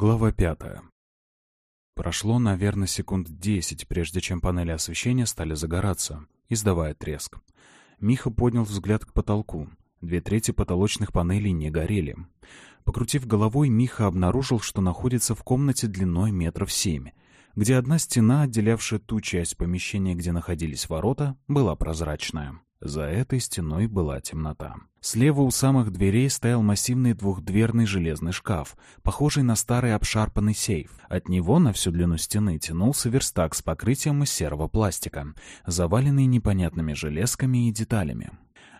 Глава пятая. Прошло, наверное, секунд десять, прежде чем панели освещения стали загораться, издавая треск. Миха поднял взгляд к потолку. Две трети потолочных панелей не горели. Покрутив головой, Миха обнаружил, что находится в комнате длиной метров семь, где одна стена, отделявшая ту часть помещения, где находились ворота, была прозрачная. За этой стеной была темнота. Слева у самых дверей стоял массивный двухдверный железный шкаф, похожий на старый обшарпанный сейф. От него на всю длину стены тянулся верстак с покрытием из серого пластика, заваленный непонятными железками и деталями.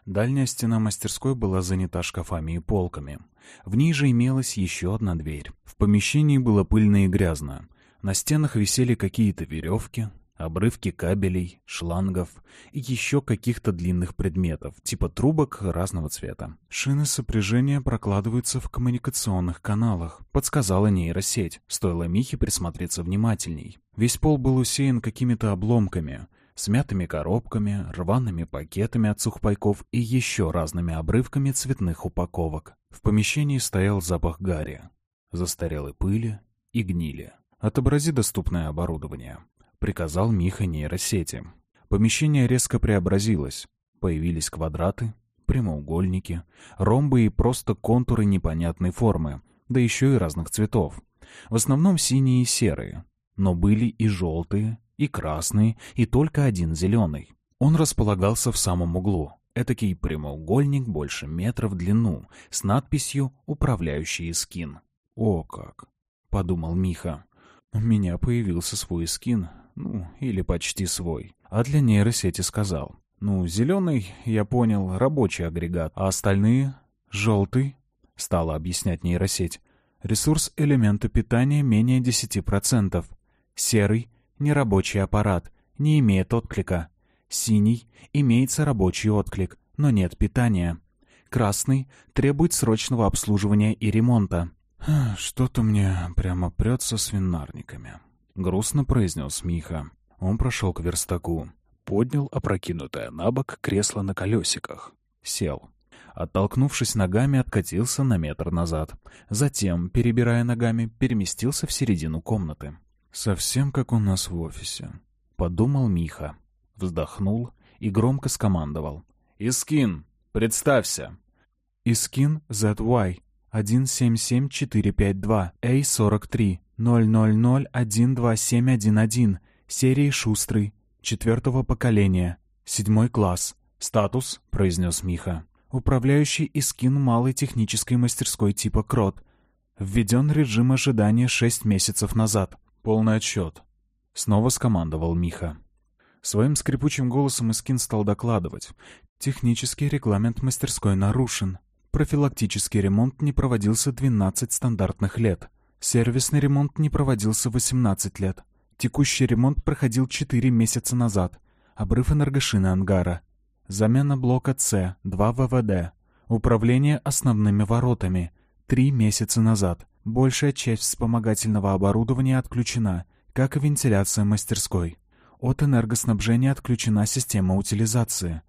Дальняя стена мастерской была занята шкафами и полками. В ней же имелась еще одна дверь. В помещении было пыльно и грязно. На стенах висели какие-то веревки, обрывки кабелей, шлангов и еще каких-то длинных предметов, типа трубок разного цвета. «Шины сопряжения прокладываются в коммуникационных каналах», — подсказала нейросеть. Стоило Михе присмотреться внимательней. Весь пол был усеян какими-то обломками, смятыми коробками, рваными пакетами от сухпайков и еще разными обрывками цветных упаковок. В помещении стоял запах гари, застарелой пыли и гнили. «Отобрази доступное оборудование», приказал Миха нейросети. Помещение резко преобразилось. Появились квадраты, прямоугольники, ромбы и просто контуры непонятной формы, да еще и разных цветов. В основном синие и серые, но были и желтые, и красные, и только один зеленый. Он располагался в самом углу. Этакий прямоугольник больше метра в длину, с надписью «Управляющий скин». «О как!» — подумал Миха. «У меня появился свой скин, ну, или почти свой. А для нейросети сказал. Ну, зеленый, я понял, рабочий агрегат, а остальные — желтый, стала объяснять нейросеть. Ресурс элемента питания менее 10%. Серый — нерабочий аппарат, не имеет отклика. Синий — имеется рабочий отклик, но нет питания. Красный — требует срочного обслуживания и ремонта. «Что-то мне прямо прет со свинарниками», — грустно произнес Миха. Он прошел к верстаку, поднял опрокинутое на бок кресло на колесиках, сел. Оттолкнувшись ногами, откатился на метр назад. Затем, перебирая ногами, переместился в середину комнаты. «Совсем как у нас в офисе», — подумал Миха. Вздохнул и громко скомандовал. «Искин, представься!» «Искин ZY 177452 A43 000-12711, серии «Шустрый», четвертого поколения, седьмой класс. «Статус», — произнес Миха. «Управляющий Искин малой технической мастерской типа «Крот». Введен режим ожидания шесть месяцев назад. Полный отчет». Снова скомандовал Миха. Своим скрипучим голосом Искин стал докладывать. Технический регламент мастерской нарушен. Профилактический ремонт не проводился 12 стандартных лет. Сервисный ремонт не проводился 18 лет. Текущий ремонт проходил 4 месяца назад. Обрыв энергошины ангара. Замена блока С, 2 ВВД. Управление основными воротами. 3 месяца назад. Большая часть вспомогательного оборудования отключена, как и вентиляция мастерской. От энергоснабжения отключена система утилизации.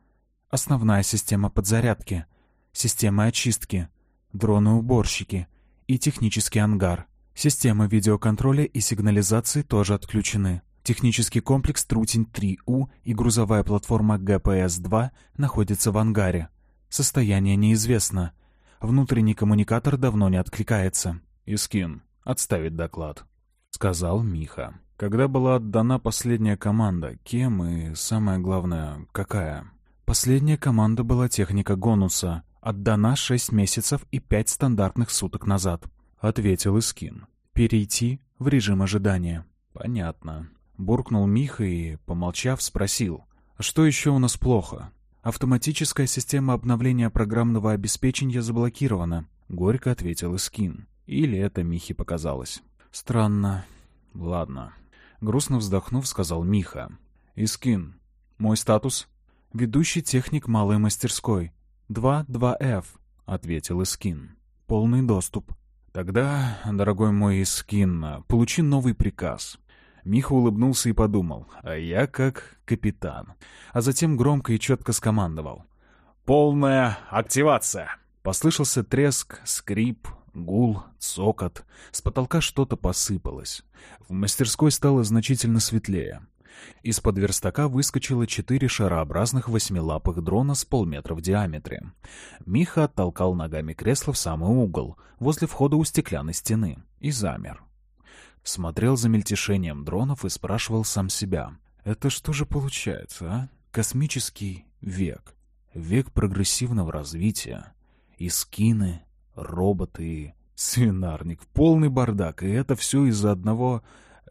Основная система подзарядки. Система очистки. Дроны-уборщики. И технический ангар. Системы видеоконтроля и сигнализации тоже отключены. Технический комплекс Трутень-3У и грузовая платформа ГПС-2 находятся в ангаре. Состояние неизвестно. Внутренний коммуникатор давно не откликается. «Искин, отставить доклад», — сказал Миха. Когда была отдана последняя команда, кем и, самое главное, какая? Последняя команда была техника Гонуса, отдана 6 месяцев и 5 стандартных суток назад. — ответил Искин. «Перейти в режим ожидания». «Понятно». Буркнул Миха и, помолчав, спросил. «А что еще у нас плохо?» «Автоматическая система обновления программного обеспечения заблокирована», — горько ответил Искин. Или это Михе показалось. «Странно. Ладно». Грустно вздохнув, сказал Миха. «Искин, мой статус?» «Ведущий техник малой мастерской. 2-2F», — ответил Искин. «Полный доступ». «Тогда, дорогой мой Искин, получи новый приказ». Миха улыбнулся и подумал, а я как капитан. А затем громко и четко скомандовал. «Полная активация!» Послышался треск, скрип, Гул, цокот. С потолка что-то посыпалось. В мастерской стало значительно светлее. Из-под верстака выскочило четыре шарообразных восьмилапых дрона с полметра в диаметре. Миха оттолкал ногами кресло в самый угол, возле входа у стеклянной стены, и замер. Смотрел за мельтешением дронов и спрашивал сам себя. «Это что же получается, а? Космический век. Век прогрессивного развития. И скины, роботы, свинарник. Полный бардак. И это все из-за одного...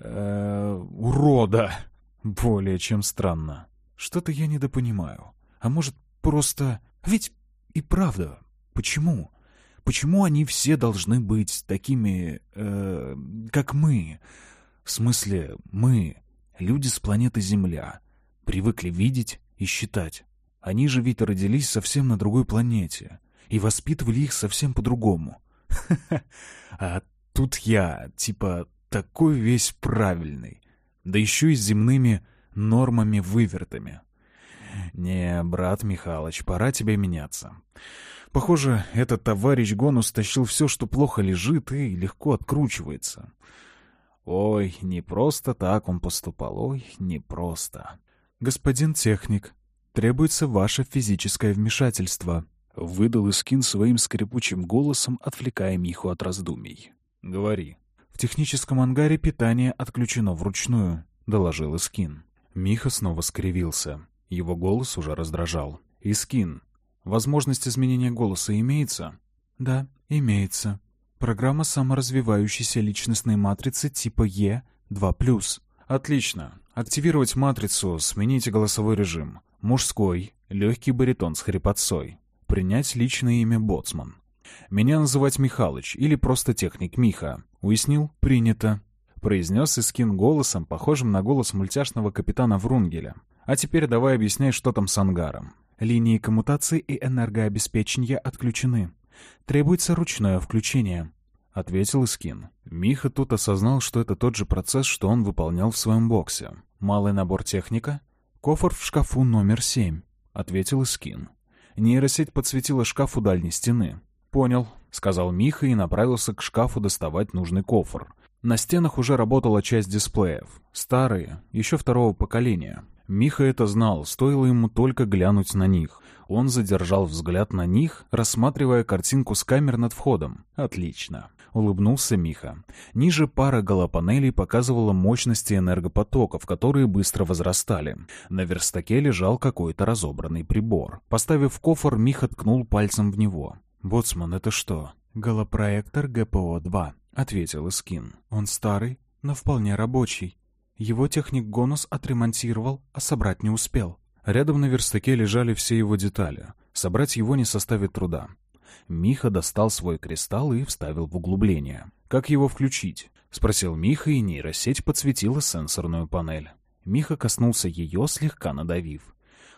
Э, урода. Более чем странно. Что-то я недопонимаю. А может, просто... Ведь и правда, почему? Почему они все должны быть такими, э, как мы? В смысле, мы, люди с планеты Земля, привыкли видеть и считать. Они же ведь родились совсем на другой планете и воспитывали их совсем по-другому. А тут я, типа, такой весь правильный. Да еще и с земными нормами-вывертами. Не, брат Михалыч, пора тебе меняться. Похоже, этот товарищ Гонус тащил все, что плохо лежит и легко откручивается. Ой, не просто так он поступал, ой, не просто. Господин техник, требуется ваше физическое вмешательство, выдал Искин своим скрипучим голосом, отвлекая Миху от раздумий. Говори. В техническом ангаре питание отключено вручную, доложил Искин. Миха снова скривился. Его голос уже раздражал. «Искин, Возможность изменения голоса имеется? Да, имеется. Программа саморазвивающейся личностной матрицы типа Е2+. Отлично. Активировать матрицу, смените голосовой режим. Мужской, легкий баритон с хрипотцой. Принять личное имя Боцман. Меня называть Михалыч или просто техник Миха. Уяснил? Принято. Произнес Искин голосом, похожим на голос мультяшного капитана Врунгеля. А теперь давай объясняй, что там с ангаром. Линии коммутации и энергообеспечения отключены. Требуется ручное включение», — ответил Искин. Миха тут осознал, что это тот же процесс, что он выполнял в своем боксе. «Малый набор техника?» «Кофр в шкафу номер семь», — ответил Искин. Нейросеть подсветила шкаф у дальней стены. «Понял», — сказал Миха и направился к шкафу доставать нужный кофр. На стенах уже работала часть дисплеев. Старые, еще второго поколения. Миха это знал, стоило ему только глянуть на них. Он задержал взгляд на них, рассматривая картинку с камер над входом. «Отлично», — улыбнулся Миха. Ниже пара голопанелей показывала мощности энергопотоков, которые быстро возрастали. На верстаке лежал какой-то разобранный прибор. Поставив кофр, Миха ткнул пальцем в него. «Боцман, это что?» «Голопроектор ГПО-2», — ответил Искин. «Он старый, но вполне рабочий. Его техник Гонус отремонтировал, а собрать не успел. Рядом на верстаке лежали все его детали. Собрать его не составит труда. Миха достал свой кристалл и вставил в углубление. «Как его включить?» — спросил Миха, и нейросеть подсветила сенсорную панель. Миха коснулся ее, слегка надавив.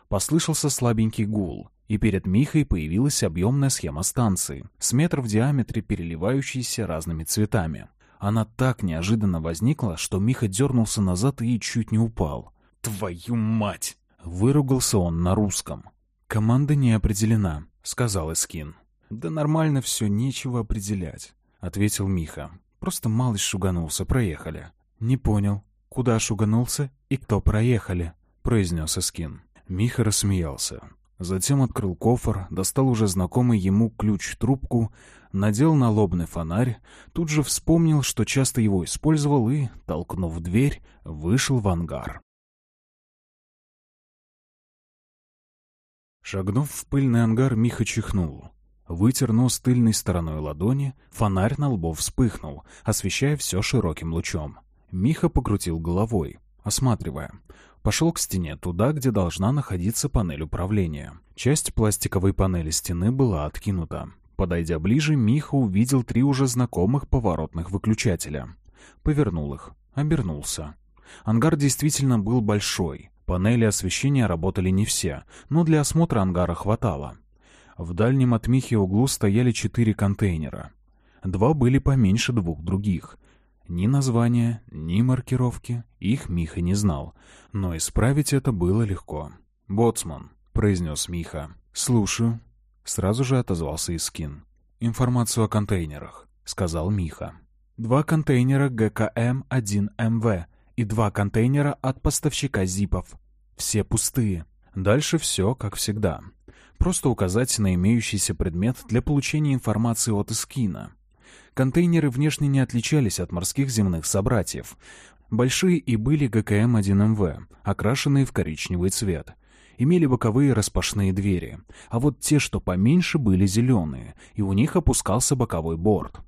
Послышался слабенький гул, и перед Михой появилась объемная схема станции, с метр в диаметре переливающейся разными цветами. Она так неожиданно возникла, что Миха дернулся назад и чуть не упал. «Твою мать!» — выругался он на русском. «Команда не определена», — сказал Эскин. «Да нормально все, нечего определять», — ответил Миха. «Просто малыш шуганулся, проехали». «Не понял, куда шуганулся и кто проехали?» — произнес Эскин. Миха рассмеялся. Затем открыл кофр, достал уже знакомый ему ключ-трубку, надел налобный фонарь, тут же вспомнил, что часто его использовал и, толкнув дверь, вышел в ангар. Шагнув в пыльный ангар, Миха чихнул. Вытер нос тыльной стороной ладони, фонарь на лбу вспыхнул, освещая все широким лучом. Миха покрутил головой, осматривая. Пошел к стене, туда, где должна находиться панель управления. Часть пластиковой панели стены была откинута. Подойдя ближе, Миха увидел три уже знакомых поворотных выключателя. Повернул их, обернулся. Ангар действительно был большой. Панели освещения работали не все, но для осмотра ангара хватало. В дальнем от Михи углу стояли четыре контейнера. Два были поменьше двух других. Ни названия, ни маркировки их Миха не знал, но исправить это было легко. «Боцман», — произнес Миха. «Слушаю», Сразу же отозвался Искин. «Информацию о контейнерах». — сказал Миха. «Два контейнера ГКМ-1МВ и два контейнера от поставщика зипов. Все пустые. Дальше все, как всегда. Просто указать на имеющийся предмет для получения информации от Искина. Контейнеры внешне не отличались от морских земных собратьев. Большие и были ГКМ-1МВ, окрашенные в коричневый цвет. Имели боковые распашные двери, а вот те, что поменьше, были зеленые, и у них опускался боковой борт.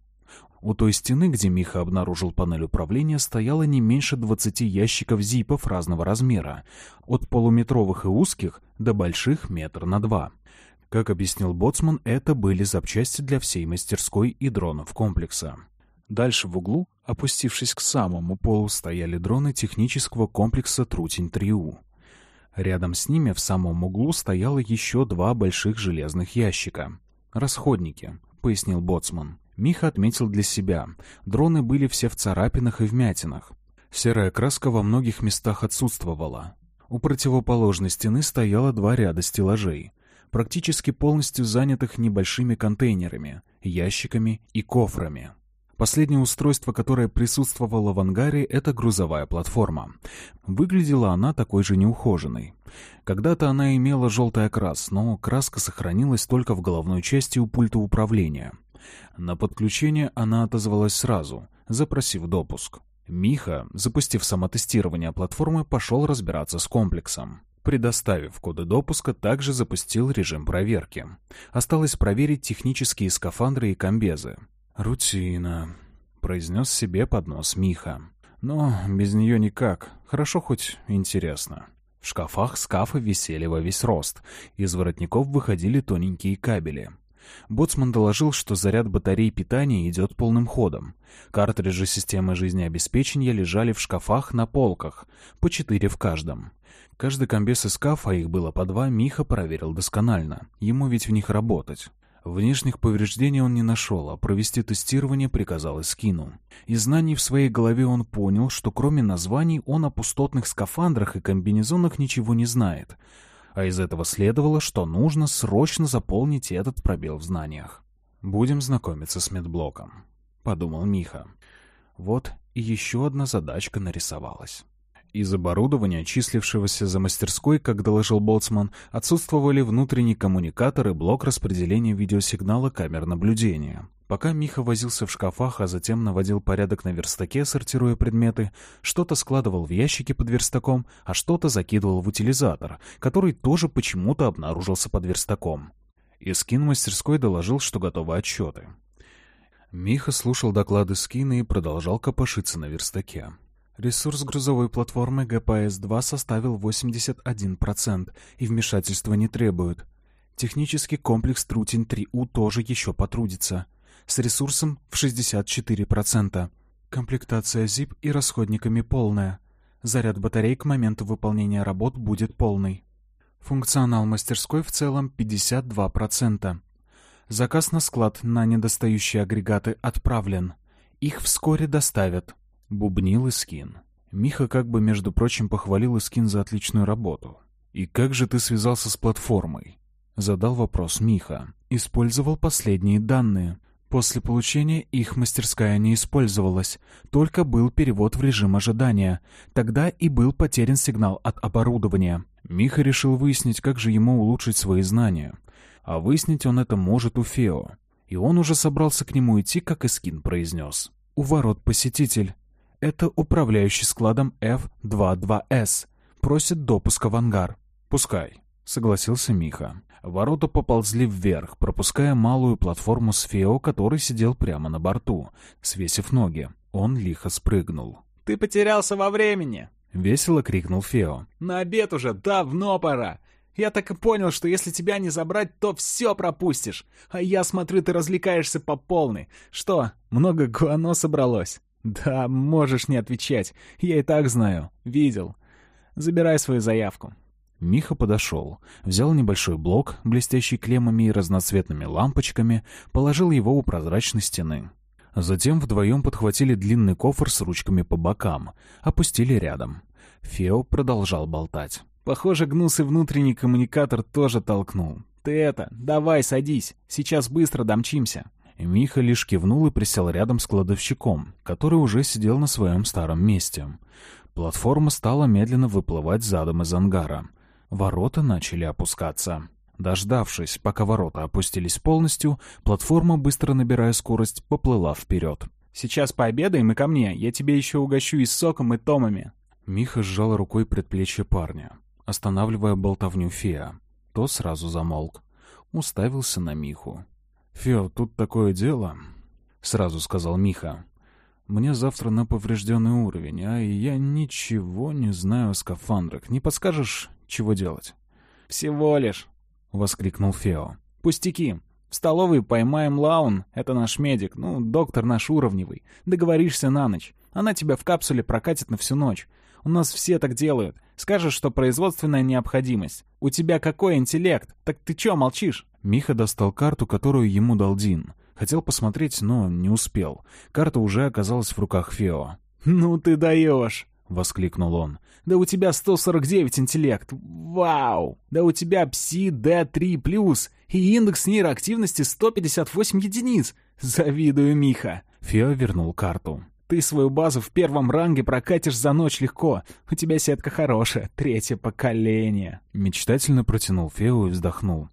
У той стены, где Миха обнаружил панель управления, стояло не меньше 20 ящиков зипов разного размера, от полуметровых и узких до больших метр на два. Как объяснил Боцман, это были запчасти для всей мастерской и дронов комплекса. Дальше в углу, опустившись к самому полу, стояли дроны технического комплекса «Трутень-3У». Рядом с ними в самом углу стояло еще два больших железных ящика. «Расходники», — пояснил Боцман. Миха отметил для себя. Дроны были все в царапинах и вмятинах. Серая краска во многих местах отсутствовала. У противоположной стены стояло два ряда стеллажей, практически полностью занятых небольшими контейнерами, ящиками и кофрами. Последнее устройство, которое присутствовало в ангаре, это грузовая платформа. Выглядела она такой же неухоженной. Когда-то она имела желтый окрас, но краска сохранилась только в головной части у пульта управления — на подключение она отозвалась сразу, запросив допуск. Миха, запустив самотестирование платформы, пошел разбираться с комплексом. Предоставив коды допуска, также запустил режим проверки. Осталось проверить технические скафандры и комбезы. «Рутина», — произнес себе под нос Миха. «Но без нее никак. Хорошо хоть интересно». В шкафах скафы висели во весь рост. Из воротников выходили тоненькие кабели. Боцман доложил, что заряд батарей питания идет полным ходом. Картриджи системы жизнеобеспечения лежали в шкафах на полках, по четыре в каждом. Каждый комбез из скафа, их было по два, Миха проверил досконально. Ему ведь в них работать. Внешних повреждений он не нашел, а провести тестирование приказал Искину. Из знаний в своей голове он понял, что кроме названий он о пустотных скафандрах и комбинезонах ничего не знает — а из этого следовало, что нужно срочно заполнить этот пробел в знаниях. «Будем знакомиться с медблоком», — подумал Миха. Вот и еще одна задачка нарисовалась. Из оборудования, числившегося за мастерской, как доложил Болцман, отсутствовали внутренний коммуникатор и блок распределения видеосигнала камер наблюдения. Пока Миха возился в шкафах, а затем наводил порядок на верстаке, сортируя предметы, что-то складывал в ящики под верстаком, а что-то закидывал в утилизатор, который тоже почему-то обнаружился под верстаком. Искин мастерской доложил, что готовы отчеты. Миха слушал доклады Скина и продолжал копошиться на верстаке. Ресурс грузовой платформы ГПС-2 составил 81% и вмешательства не требует. Технический комплекс Трутень-3У тоже еще потрудится с ресурсом в 64%. Комплектация ZIP и расходниками полная. Заряд батарей к моменту выполнения работ будет полный. Функционал мастерской в целом 52%. Заказ на склад на недостающие агрегаты отправлен. Их вскоре доставят. Бубнил Искин. Миха как бы, между прочим, похвалил Искин за отличную работу. «И как же ты связался с платформой?» Задал вопрос Миха. «Использовал последние данные. После получения их мастерская не использовалась, только был перевод в режим ожидания. Тогда и был потерян сигнал от оборудования. Миха решил выяснить, как же ему улучшить свои знания. А выяснить он это может у Фео. И он уже собрался к нему идти, как Искин произнес. «У ворот посетитель. Это управляющий складом F22S. Просит допуска в ангар». «Пускай», — согласился Миха. Ворота поползли вверх, пропуская малую платформу с Фео, который сидел прямо на борту, свесив ноги. Он лихо спрыгнул. «Ты потерялся во времени!» — весело крикнул Фео. «На обед уже давно пора! Я так и понял, что если тебя не забрать, то все пропустишь. А я смотрю, ты развлекаешься по полной. Что, много гуано собралось?» «Да, можешь не отвечать. Я и так знаю. Видел. Забирай свою заявку. Миха подошел, взял небольшой блок, блестящий клеммами и разноцветными лампочками, положил его у прозрачной стены. Затем вдвоем подхватили длинный кофр с ручками по бокам, опустили рядом. Фео продолжал болтать. «Похоже, гнус и внутренний коммуникатор тоже толкнул. Ты это, давай садись, сейчас быстро домчимся». Миха лишь кивнул и присел рядом с кладовщиком, который уже сидел на своем старом месте. Платформа стала медленно выплывать задом из ангара. Ворота начали опускаться. Дождавшись, пока ворота опустились полностью, платформа, быстро набирая скорость, поплыла вперед. «Сейчас пообедаем и ко мне. Я тебе еще угощу и соком, и томами». Миха сжал рукой предплечье парня, останавливая болтовню Фея. То сразу замолк. Уставился на Миху. «Фео, тут такое дело», — сразу сказал Миха. «Мне завтра на поврежденный уровень, а я ничего не знаю о скафандрах. Не подскажешь, чего делать?» «Всего лишь», — воскликнул Фео. «Пустяки. В столовой поймаем Лаун, это наш медик, ну, доктор наш уровневый. Договоришься на ночь. Она тебя в капсуле прокатит на всю ночь. У нас все так делают. Скажешь, что производственная необходимость. У тебя какой интеллект? Так ты чё молчишь?» Миха достал карту, которую ему дал Дин. Хотел посмотреть, но не успел. Карта уже оказалась в руках Фео. «Ну ты даешь!» — воскликнул он. «Да у тебя 149 интеллект! Вау! Да у тебя пси D3+, и индекс нейроактивности 158 единиц! Завидую, Миха!» Фео вернул карту. «Ты свою базу в первом ранге прокатишь за ночь легко. У тебя сетка хорошая, третье поколение!» Мечтательно протянул Фео и вздохнул.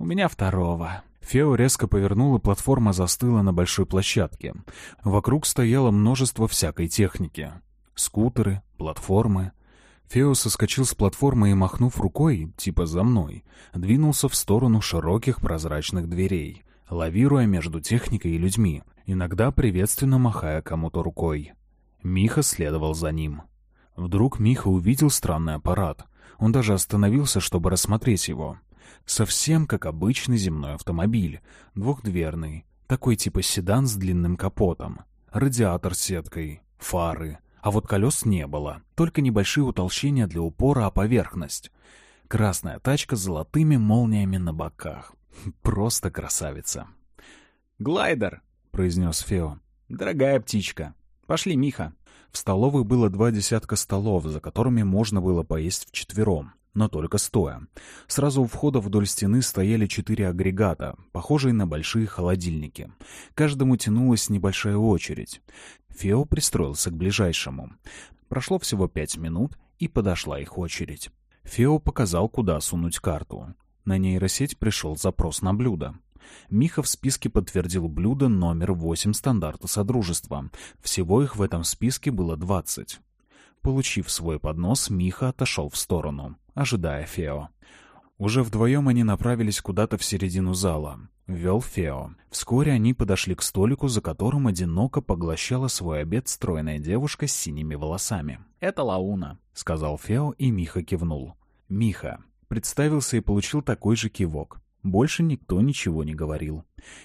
У меня второго». Фео резко повернул, и платформа застыла на большой площадке. Вокруг стояло множество всякой техники. Скутеры, платформы. Фео соскочил с платформы и, махнув рукой, типа «за мной», двинулся в сторону широких прозрачных дверей, лавируя между техникой и людьми, иногда приветственно махая кому-то рукой. Миха следовал за ним. Вдруг Миха увидел странный аппарат. Он даже остановился, чтобы рассмотреть его. Совсем как обычный земной автомобиль. Двухдверный. Такой типа седан с длинным капотом. Радиатор с сеткой. Фары. А вот колес не было. Только небольшие утолщения для упора о поверхность. Красная тачка с золотыми молниями на боках. Просто красавица. «Глайдер!» — произнес Фео. «Дорогая птичка. Пошли, Миха». В столовой было два десятка столов, за которыми можно было поесть вчетвером но только стоя. Сразу у входа вдоль стены стояли четыре агрегата, похожие на большие холодильники. Каждому тянулась небольшая очередь. Фео пристроился к ближайшему. Прошло всего пять минут, и подошла их очередь. Фео показал, куда сунуть карту. На нейросеть пришел запрос на блюдо. Миха в списке подтвердил блюдо номер 8 стандарта Содружества. Всего их в этом списке было 20. Получив свой поднос, Миха отошел в сторону ожидая Фео. Уже вдвоем они направились куда-то в середину зала. Вел Фео. Вскоре они подошли к столику, за которым одиноко поглощала свой обед стройная девушка с синими волосами. «Это Лауна», — сказал Фео, и Миха кивнул. «Миха». Представился и получил такой же кивок. Больше никто ничего не говорил.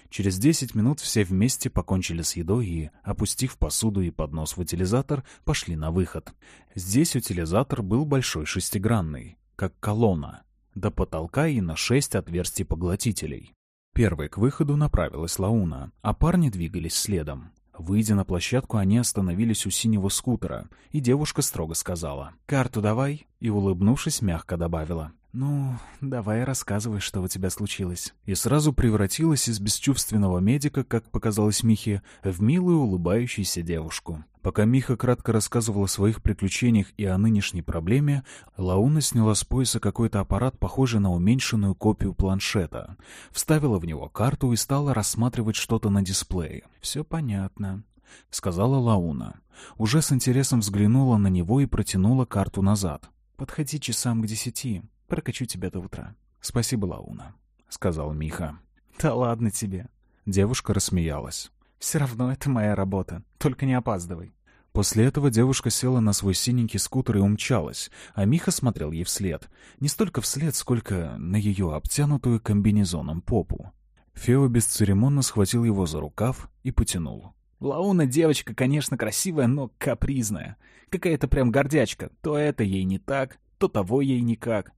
Через десять минут все вместе покончили с едой и, опустив посуду и поднос в утилизатор, пошли на выход. Здесь утилизатор был большой шестигранный как колонна, до потолка и на шесть отверстий поглотителей. Первой к выходу направилась Лауна, а парни двигались следом. Выйдя на площадку, они остановились у синего скутера, и девушка строго сказала «Карту давай», и, улыбнувшись, мягко добавила «Ну, давай рассказывай, что у тебя случилось». И сразу превратилась из бесчувственного медика, как показалось Михе, в милую улыбающуюся девушку. Пока Миха кратко рассказывал о своих приключениях и о нынешней проблеме, Лауна сняла с пояса какой-то аппарат, похожий на уменьшенную копию планшета, вставила в него карту и стала рассматривать что-то на дисплее. «Все понятно», — сказала Лауна. Уже с интересом взглянула на него и протянула карту назад. «Подходи часам к десяти. Прокачу тебя до утра. Спасибо, Лауна, — сказал Миха. Да ладно тебе. Девушка рассмеялась. Все равно это моя работа. Только не опаздывай. После этого девушка села на свой синенький скутер и умчалась, а Миха смотрел ей вслед. Не столько вслед, сколько на ее обтянутую комбинезоном попу. Фео бесцеремонно схватил его за рукав и потянул. Лауна девочка, конечно, красивая, но капризная. Какая-то прям гордячка. То это ей не так, то того ей никак.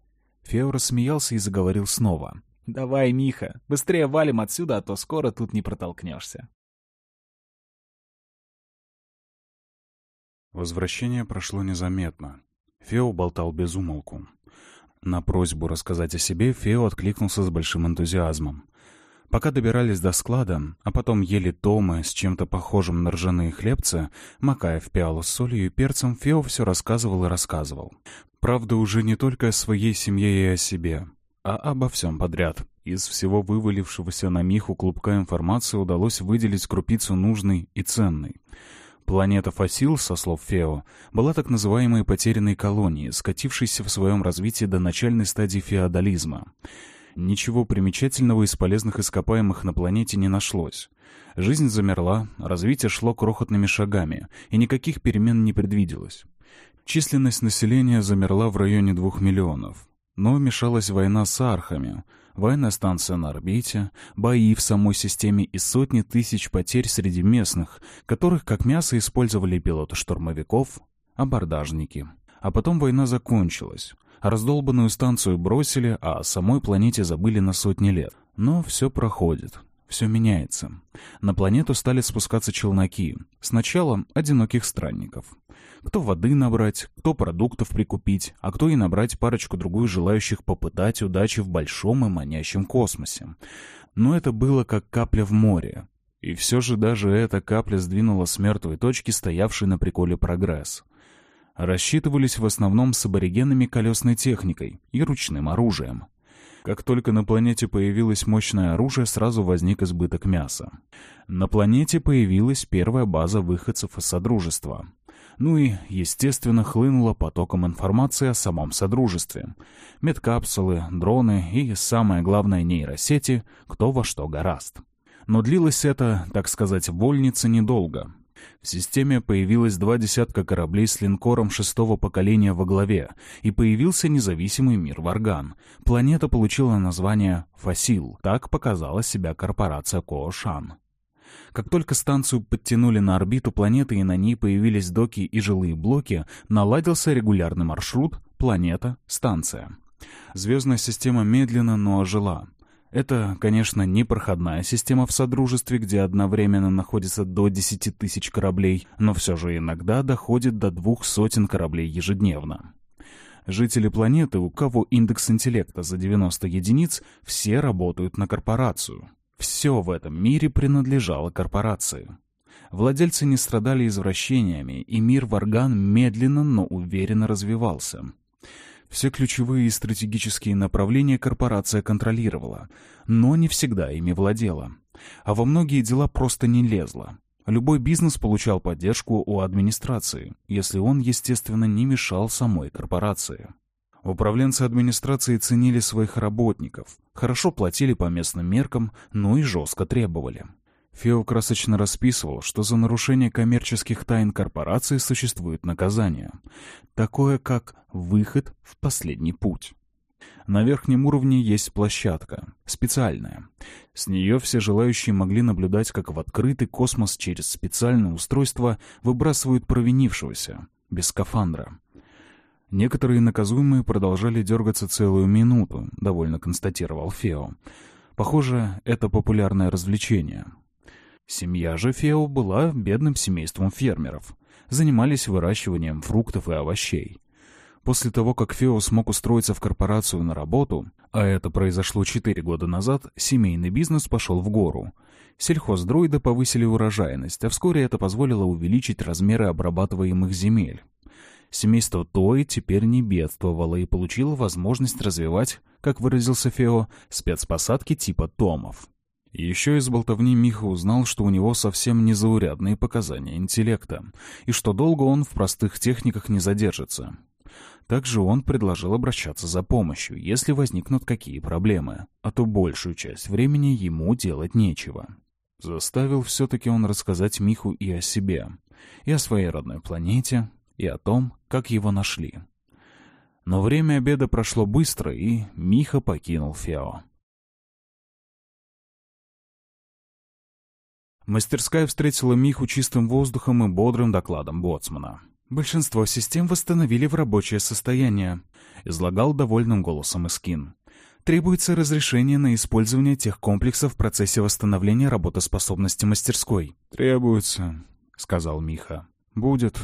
Фео рассмеялся и заговорил снова. «Давай, Миха, быстрее валим отсюда, а то скоро тут не протолкнешься». Возвращение прошло незаметно. Фео болтал без умолку. На просьбу рассказать о себе Фео откликнулся с большим энтузиазмом. Пока добирались до склада, а потом ели томы с чем-то похожим на ржаные хлебцы, макая в пиалу с солью и перцем, Фео все рассказывал и рассказывал. Правда, уже не только о своей семье и о себе, а обо всем подряд. Из всего вывалившегося на Миху клубка информации удалось выделить крупицу нужной и ценной. Планета Фасил, со слов Фео, была так называемой потерянной колонией, скатившейся в своем развитии до начальной стадии феодализма. Ничего примечательного из полезных ископаемых на планете не нашлось. Жизнь замерла, развитие шло крохотными шагами, и никаких перемен не предвиделось. Численность населения замерла в районе двух миллионов. Но вмешалась война с архами, военная станция на орбите, бои в самой системе и сотни тысяч потерь среди местных, которых как мясо использовали пилоты штурмовиков, абордажники. А потом война закончилась. Раздолбанную станцию бросили, а о самой планете забыли на сотни лет. Но все проходит. Все меняется. На планету стали спускаться челноки. Сначала одиноких странников. Кто воды набрать, кто продуктов прикупить, а кто и набрать парочку-другую желающих попытать удачи в большом и манящем космосе. Но это было как капля в море. И все же даже эта капля сдвинула с мертвой точки стоявший на приколе прогресс — рассчитывались в основном с аборигенами колесной техникой и ручным оружием. Как только на планете появилось мощное оружие, сразу возник избыток мяса. На планете появилась первая база выходцев из Содружества. Ну и, естественно, хлынуло потоком информации о самом Содружестве. Медкапсулы, дроны и, самое главное, нейросети, кто во что гораст. Но длилось это, так сказать, вольница недолго. В системе появилось два десятка кораблей с линкором шестого поколения во главе, и появился независимый мир Варган. Планета получила название «Фасил». Так показала себя корпорация Коошан. Как только станцию подтянули на орбиту планеты и на ней появились доки и жилые блоки, наладился регулярный маршрут «Планета-станция». Звездная система медленно, но ожила. Это, конечно, не проходная система в Содружестве, где одновременно находится до 10 тысяч кораблей, но все же иногда доходит до двух сотен кораблей ежедневно. Жители планеты, у кого индекс интеллекта за 90 единиц, все работают на корпорацию. Все в этом мире принадлежало корпорации. Владельцы не страдали извращениями, и мир Варган медленно, но уверенно развивался. Все ключевые и стратегические направления корпорация контролировала, но не всегда ими владела. А во многие дела просто не лезла. Любой бизнес получал поддержку у администрации, если он, естественно, не мешал самой корпорации. Управленцы администрации ценили своих работников, хорошо платили по местным меркам, но и жестко требовали. Фео красочно расписывал, что за нарушение коммерческих тайн корпорации существует наказание, такое как выход в последний путь. На верхнем уровне есть площадка, специальная. С нее все желающие могли наблюдать, как в открытый космос через специальное устройство выбрасывают провинившегося, без скафандра. Некоторые наказуемые продолжали дергаться целую минуту, довольно констатировал Фео. Похоже, это популярное развлечение. Семья же Фео была бедным семейством фермеров. Занимались выращиванием фруктов и овощей. После того, как Фео смог устроиться в корпорацию на работу, а это произошло 4 года назад, семейный бизнес пошел в гору. Сельхоздроиды повысили урожайность, а вскоре это позволило увеличить размеры обрабатываемых земель. Семейство Той теперь не бедствовало и получило возможность развивать, как выразился Фео, спецпосадки типа томов. Еще из болтовни Миха узнал, что у него совсем незаурядные показания интеллекта, и что долго он в простых техниках не задержится. Также он предложил обращаться за помощью, если возникнут какие проблемы, а то большую часть времени ему делать нечего. Заставил все-таки он рассказать Миху и о себе, и о своей родной планете, и о том, как его нашли. Но время обеда прошло быстро, и Миха покинул Фео. Мастерская встретила Миху чистым воздухом и бодрым докладом боцмана. «Большинство систем восстановили в рабочее состояние», — излагал довольным голосом Искин. «Требуется разрешение на использование тех комплексов в процессе восстановления работоспособности мастерской». «Требуется», — сказал Миха. «Будет».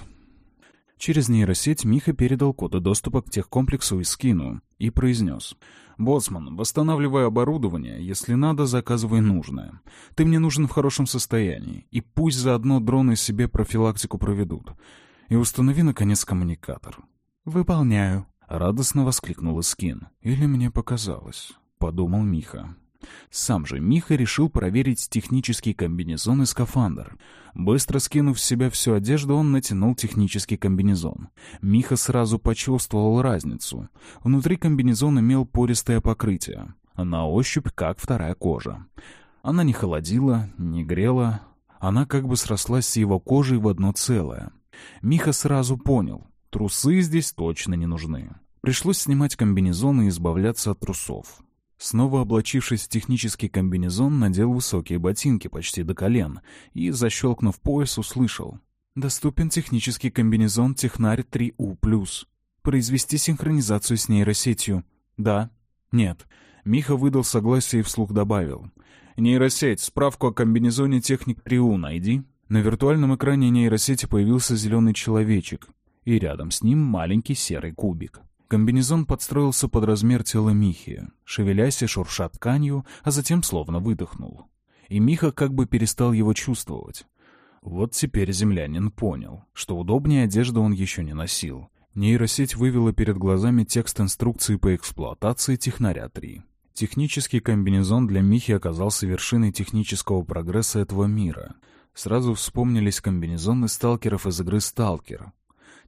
Через нейросеть Миха передал коды доступа к техкомплексу и скину и произнес. «Боцман, восстанавливай оборудование. Если надо, заказывай нужное. Ты мне нужен в хорошем состоянии. И пусть заодно дроны себе профилактику проведут. И установи, наконец, коммуникатор». «Выполняю», — радостно воскликнул Скин. «Или мне показалось», — подумал Миха. Сам же Миха решил проверить технический комбинезон и скафандр. Быстро скинув с себя всю одежду, он натянул технический комбинезон. Миха сразу почувствовал разницу. Внутри комбинезон имел пористое покрытие. На ощупь как вторая кожа. Она не холодила, не грела. Она как бы срослась с его кожей в одно целое. Миха сразу понял, трусы здесь точно не нужны. Пришлось снимать комбинезон и избавляться от трусов. Снова облачившись в технический комбинезон, надел высокие ботинки почти до колен и, защелкнув пояс, услышал. «Доступен технический комбинезон Технарь 3У+. Произвести синхронизацию с нейросетью. Да? Нет». Миха выдал согласие и вслух добавил. «Нейросеть, справку о комбинезоне Техник 3У найди». На виртуальном экране нейросети появился зеленый человечек, и рядом с ним маленький серый кубик. Комбинезон подстроился под размер тела Михи, шевелясь и шурша тканью, а затем словно выдохнул. И Миха как бы перестал его чувствовать. Вот теперь землянин понял, что удобнее одежды он еще не носил. Нейросеть вывела перед глазами текст инструкции по эксплуатации Технаря 3. Технический комбинезон для Михи оказался вершиной технического прогресса этого мира. Сразу вспомнились комбинезоны сталкеров из игры «Сталкер»,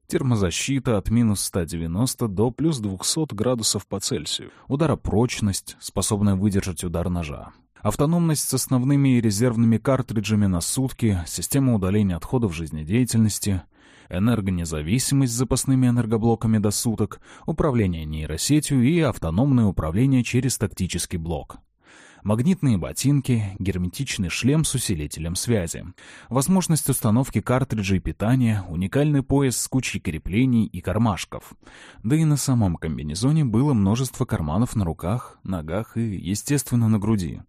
Термозащита от минус 190 до плюс 200 градусов по Цельсию. Ударопрочность, способная выдержать удар ножа. Автономность с основными и резервными картриджами на сутки, система удаления отходов жизнедеятельности, энергонезависимость с запасными энергоблоками до суток, управление нейросетью и автономное управление через тактический блок магнитные ботинки, герметичный шлем с усилителем связи, возможность установки картриджей питания, уникальный пояс с кучей креплений и кармашков. Да и на самом комбинезоне было множество карманов на руках, ногах и, естественно, на груди.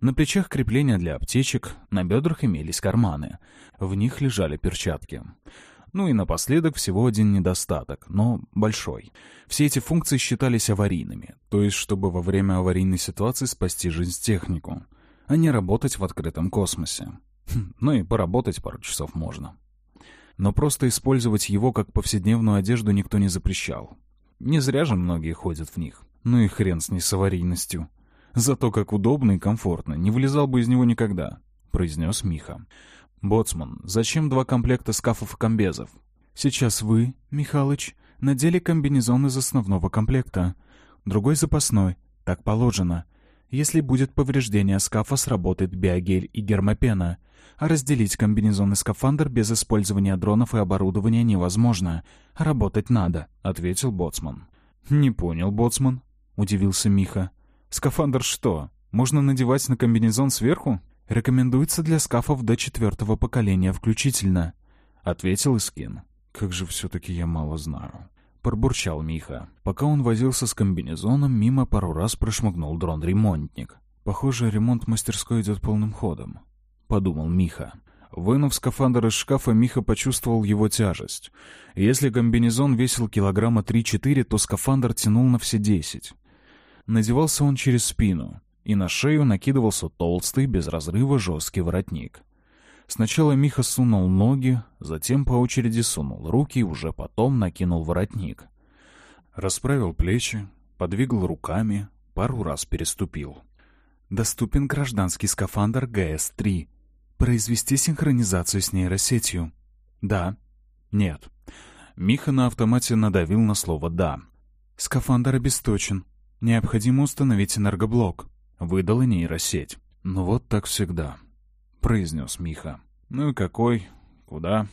На плечах крепления для аптечек, на бедрах имелись карманы. В них лежали перчатки. Ну и напоследок всего один недостаток, но большой. Все эти функции считались аварийными, то есть чтобы во время аварийной ситуации спасти жизнь технику, а не работать в открытом космосе. Хм, ну и поработать пару часов можно. Но просто использовать его как повседневную одежду никто не запрещал. Не зря же многие ходят в них. Ну и хрен с ней с аварийностью. Зато как удобно и комфортно, не вылезал бы из него никогда, произнес Миха. «Боцман, зачем два комплекта скафов и комбезов?» «Сейчас вы, Михалыч, надели комбинезон из основного комплекта. Другой запасной. Так положено. Если будет повреждение скафа, сработает биогель и гермопена. А разделить комбинезон и скафандр без использования дронов и оборудования невозможно. Работать надо», — ответил Боцман. «Не понял, Боцман», — удивился Миха. «Скафандр что, можно надевать на комбинезон сверху?» Рекомендуется для скафов до четвертого поколения включительно», — ответил Искин. «Как же все-таки я мало знаю». Пробурчал Миха. Пока он возился с комбинезоном, мимо пару раз прошмыгнул дрон-ремонтник. «Похоже, ремонт мастерской идет полным ходом», — подумал Миха. Вынув скафандр из шкафа, Миха почувствовал его тяжесть. Если комбинезон весил килограмма 3-4, то скафандр тянул на все 10. Надевался он через спину и на шею накидывался толстый, без разрыва жесткий воротник. Сначала Миха сунул ноги, затем по очереди сунул руки и уже потом накинул воротник. Расправил плечи, подвигал руками, пару раз переступил. Доступен гражданский скафандр ГС-3. Произвести синхронизацию с нейросетью. Да. Нет. Миха на автомате надавил на слово «да». Скафандр обесточен. Необходимо установить энергоблок выдала нейросеть. «Ну вот так всегда», — произнес Миха. «Ну и какой? Куда?»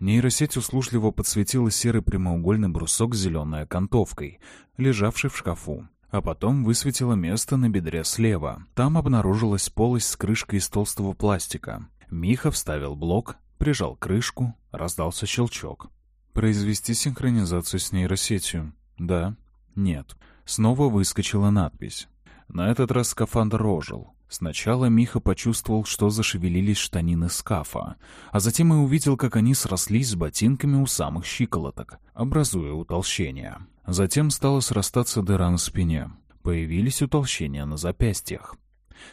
Нейросеть услужливо подсветила серый прямоугольный брусок с зеленой окантовкой, лежавший в шкафу. А потом высветила место на бедре слева. Там обнаружилась полость с крышкой из толстого пластика. Миха вставил блок, прижал крышку, раздался щелчок. «Произвести синхронизацию с нейросетью?» «Да». «Нет». Снова выскочила надпись. На этот раз скафандр ожил. Сначала Миха почувствовал, что зашевелились штанины скафа, а затем и увидел, как они срослись с ботинками у самых щиколоток, образуя утолщение. Затем стала срастаться дыра на спине. Появились утолщения на запястьях.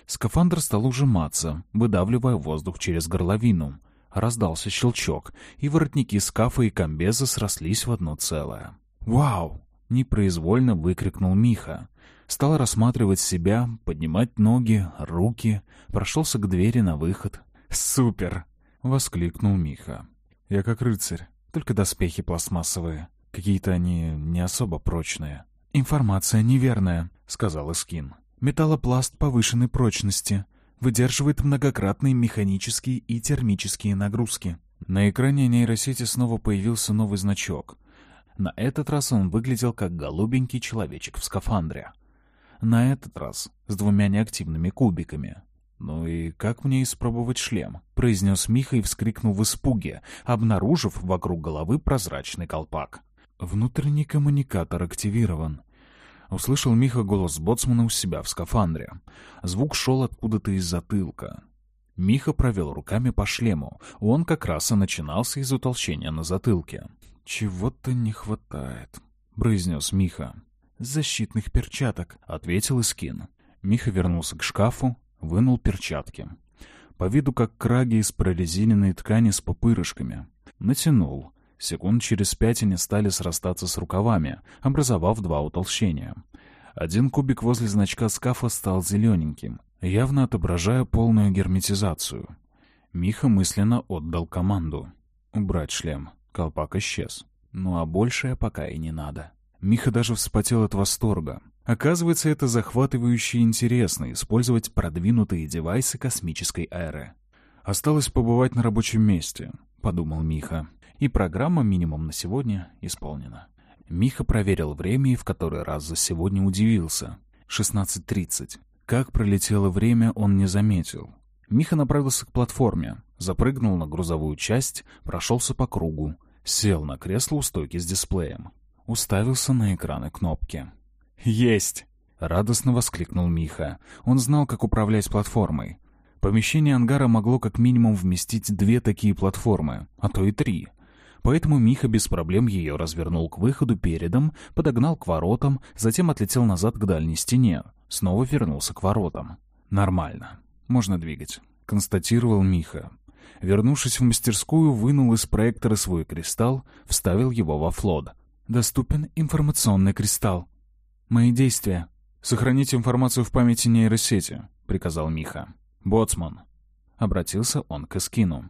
Скафандр стал ужиматься, выдавливая воздух через горловину. Раздался щелчок, и воротники скафа и комбеза срослись в одно целое. «Вау!» — непроизвольно выкрикнул Миха. Стал рассматривать себя, поднимать ноги, руки, прошелся к двери на выход. «Супер!» — воскликнул Миха. «Я как рыцарь, только доспехи пластмассовые. Какие-то они не особо прочные». «Информация неверная», — сказал Искин. «Металлопласт повышенной прочности. Выдерживает многократные механические и термические нагрузки». На экране нейросети снова появился новый значок. На этот раз он выглядел как голубенький человечек в скафандре. На этот раз с двумя неактивными кубиками. «Ну и как мне испробовать шлем?» — произнес Миха и вскрикнул в испуге, обнаружив вокруг головы прозрачный колпак. «Внутренний коммуникатор активирован», Услышал Миха голос боцмана у себя в скафандре. Звук шел откуда-то из затылка. Миха провел руками по шлему. Он как раз и начинался из утолщения на затылке. «Чего-то не хватает», — произнес Миха. «Защитных перчаток», — ответил Искин. Миха вернулся к шкафу, вынул перчатки. По виду как краги из прорезиненной ткани с попырышками. Натянул. Секунд через пять они стали срастаться с рукавами, образовав два утолщения. Один кубик возле значка скафа стал зелененьким, явно отображая полную герметизацию. Миха мысленно отдал команду. «Убрать шлем». Колпак исчез. Ну а большее пока и не надо. Миха даже вспотел от восторга. Оказывается, это захватывающе интересно — использовать продвинутые девайсы космической эры. «Осталось побывать на рабочем месте», — подумал Миха. И программа минимум на сегодня исполнена. Миха проверил время и в который раз за сегодня удивился. 16.30. Как пролетело время, он не заметил. Миха направился к платформе, запрыгнул на грузовую часть, прошелся по кругу, сел на кресло у стойки с дисплеем. Уставился на экраны кнопки. «Есть!» — радостно воскликнул Миха. Он знал, как управлять платформой. Помещение ангара могло как минимум вместить две такие платформы, а то и три — Поэтому Миха без проблем ее развернул к выходу передом, подогнал к воротам, затем отлетел назад к дальней стене, снова вернулся к воротам. «Нормально. Можно двигать», — констатировал Миха. Вернувшись в мастерскую, вынул из проектора свой кристалл, вставил его во флот. «Доступен информационный кристалл. Мои действия». «Сохранить информацию в памяти нейросети», — приказал Миха. «Боцман». Обратился он к Эскину.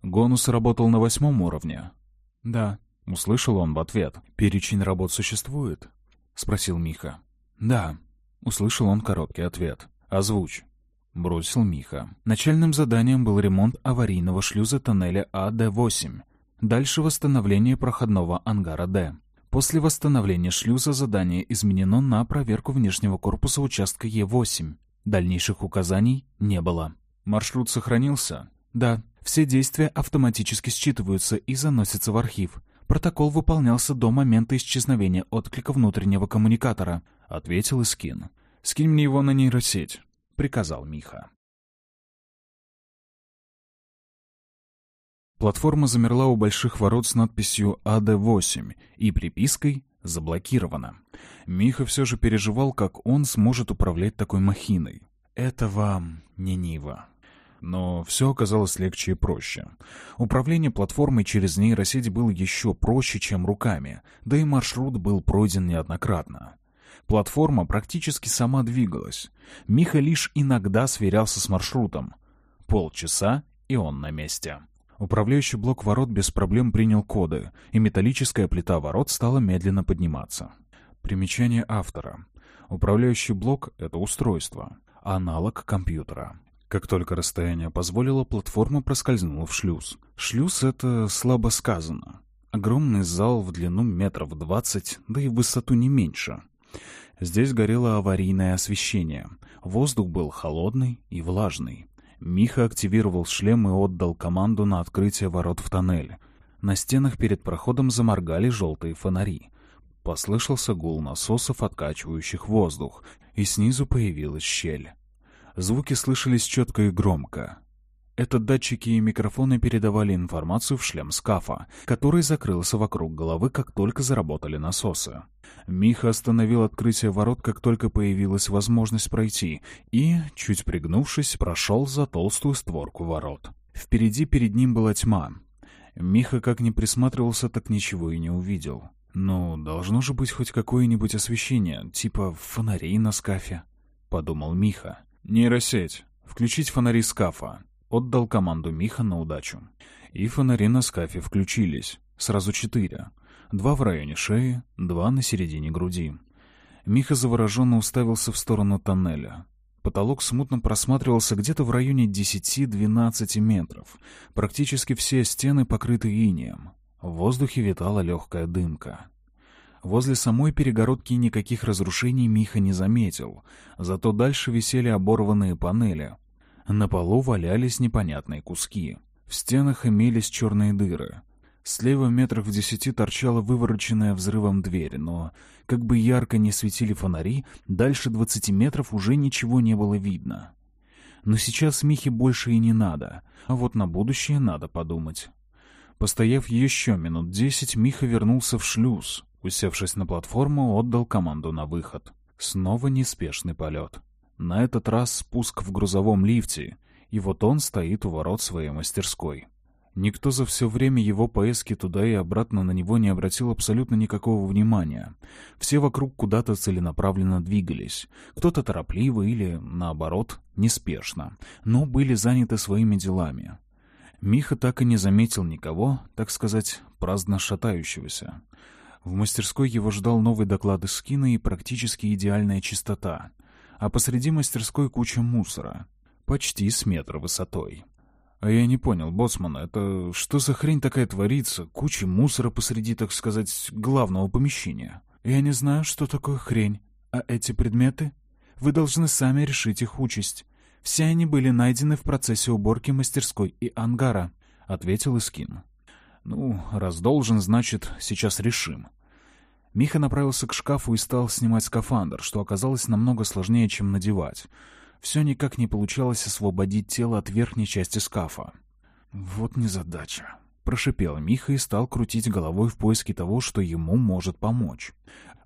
«Гонус работал на восьмом уровне. «Да», — услышал он в ответ. «Перечень работ существует?» — спросил Миха. «Да», — услышал он короткий ответ. «Озвучь». — бросил Миха. Начальным заданием был ремонт аварийного шлюза тоннеля АД-8. Дальше восстановление проходного ангара Д. После восстановления шлюза задание изменено на проверку внешнего корпуса участка Е8. Дальнейших указаний не было. Маршрут сохранился? Да. Все действия автоматически считываются и заносятся в архив. Протокол выполнялся до момента исчезновения отклика внутреннего коммуникатора, — ответил Искин. «Скинь мне его на нейросеть», — приказал Миха. Платформа замерла у больших ворот с надписью АД-8 и припиской «Заблокировано». Миха все же переживал, как он сможет управлять такой махиной. «Это вам не Нива», но все оказалось легче и проще. Управление платформой через нейросеть было еще проще, чем руками, да и маршрут был пройден неоднократно. Платформа практически сама двигалась. Миха лишь иногда сверялся с маршрутом. Полчаса, и он на месте. Управляющий блок ворот без проблем принял коды, и металлическая плита ворот стала медленно подниматься. Примечание автора. Управляющий блок — это устройство, аналог компьютера. Как только расстояние позволило, платформа проскользнула в шлюз. Шлюз — это слабо сказано. Огромный зал в длину метров двадцать, да и в высоту не меньше. Здесь горело аварийное освещение. Воздух был холодный и влажный. Миха активировал шлем и отдал команду на открытие ворот в тоннель. На стенах перед проходом заморгали желтые фонари. Послышался гул насосов, откачивающих воздух, и снизу появилась щель. Звуки слышались четко и громко. Это датчики и микрофоны передавали информацию в шлем скафа, который закрылся вокруг головы, как только заработали насосы. Миха остановил открытие ворот, как только появилась возможность пройти, и, чуть пригнувшись, прошел за толстую створку ворот. Впереди перед ним была тьма. Миха как ни присматривался, так ничего и не увидел. «Ну, должно же быть хоть какое-нибудь освещение, типа фонарей на скафе», — подумал Миха. «Нейросеть. Включить фонари скафа», — отдал команду Миха на удачу. И фонари на скафе включились. Сразу четыре. Два в районе шеи, два на середине груди. Миха завороженно уставился в сторону тоннеля. Потолок смутно просматривался где-то в районе 10-12 метров. Практически все стены покрыты инеем. В воздухе витала легкая дымка. Возле самой перегородки никаких разрушений Миха не заметил, зато дальше висели оборванные панели. На полу валялись непонятные куски. В стенах имелись черные дыры. Слева метрах в десяти торчала вывороченная взрывом дверь, но, как бы ярко не светили фонари, дальше двадцати метров уже ничего не было видно. Но сейчас Михе больше и не надо, а вот на будущее надо подумать. Постояв еще минут десять, Миха вернулся в шлюз. Усевшись на платформу, отдал команду на выход. Снова неспешный полет. На этот раз спуск в грузовом лифте, и вот он стоит у ворот своей мастерской. Никто за все время его поездки туда и обратно на него не обратил абсолютно никакого внимания. Все вокруг куда-то целенаправленно двигались. Кто-то торопливо или, наоборот, неспешно, но были заняты своими делами. Миха так и не заметил никого, так сказать, праздно шатающегося. В мастерской его ждал новый доклад из скина и практически идеальная чистота. А посреди мастерской куча мусора. Почти с метра высотой. А я не понял, боцман, это что за хрень такая творится? Куча мусора посреди, так сказать, главного помещения. Я не знаю, что такое хрень. А эти предметы? Вы должны сами решить их участь. Все они были найдены в процессе уборки мастерской и ангара», — ответил Искин. «Ну, раз должен, значит, сейчас решим». Миха направился к шкафу и стал снимать скафандр, что оказалось намного сложнее, чем надевать. Все никак не получалось освободить тело от верхней части скафа. «Вот незадача», — прошипел Миха и стал крутить головой в поиске того, что ему может помочь.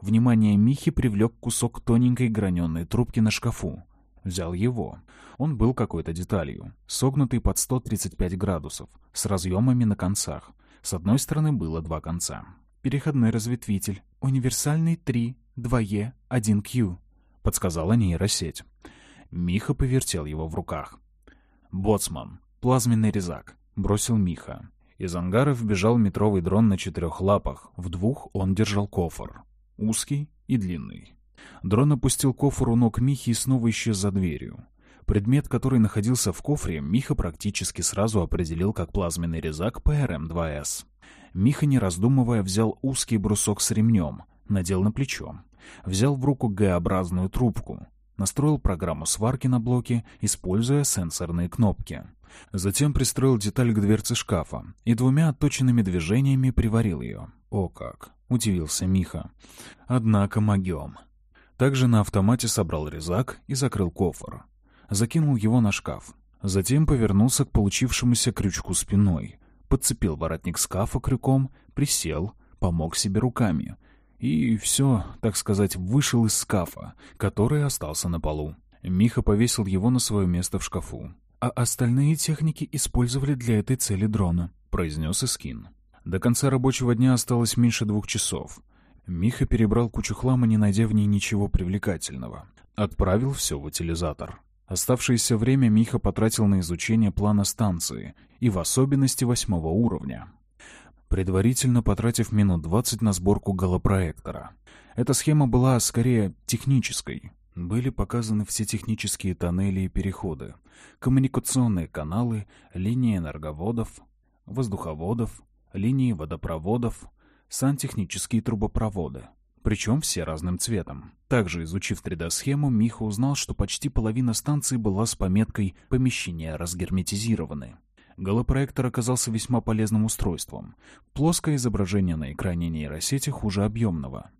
Внимание Михи привлек кусок тоненькой граненой трубки на шкафу. Взял его. Он был какой-то деталью, согнутый под 135 градусов, с разъемами на концах. С одной стороны было два конца. Переходной разветвитель. Универсальный 3, 2Е, 1Q, подсказала нейросеть. Миха повертел его в руках. «Боцман, плазменный резак», — бросил Миха. Из ангара вбежал метровый дрон на четырех лапах. В двух он держал кофр. Узкий и длинный. Дрон опустил кофр у ног Михи и снова исчез за дверью. Предмет, который находился в кофре, Миха практически сразу определил как плазменный резак ПРМ-2С. Миха, не раздумывая, взял узкий брусок с ремнем, надел на плечо. Взял в руку Г-образную трубку. Настроил программу сварки на блоке, используя сенсорные кнопки. Затем пристроил деталь к дверце шкафа и двумя отточенными движениями приварил ее. «О как!» — удивился Миха. «Однако могем. Также на автомате собрал резак и закрыл кофр. Закинул его на шкаф. Затем повернулся к получившемуся крючку спиной. Подцепил воротник скафа крюком, присел, помог себе руками. И все, так сказать, вышел из скафа, который остался на полу. Миха повесил его на свое место в шкафу. «А остальные техники использовали для этой цели дрона», — произнес Искин. До конца рабочего дня осталось меньше двух часов. Миха перебрал кучу хлама, не найдя в ней ничего привлекательного. Отправил все в утилизатор. Оставшееся время Миха потратил на изучение плана станции, и в особенности восьмого уровня. Предварительно потратив минут 20 на сборку голопроектора. Эта схема была скорее технической. Были показаны все технические тоннели и переходы, коммуникационные каналы, линии энерговодов, воздуховодов, линии водопроводов, сантехнические трубопроводы. Причем все разным цветом. Также, изучив 3D-схему, Миха узнал, что почти половина станции была с пометкой «Помещения разгерметизированы». Голопроектор оказался весьма полезным устройством. Плоское изображение на экране нейросети хуже объемного.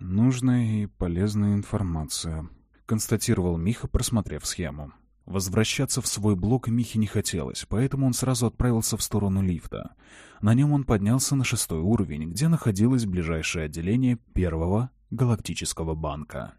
«Нужная и полезная информация», — констатировал Миха, просмотрев схему. Возвращаться в свой блок Михе не хотелось, поэтому он сразу отправился в сторону лифта. На нем он поднялся на шестой уровень, где находилось ближайшее отделение первого галактического банка.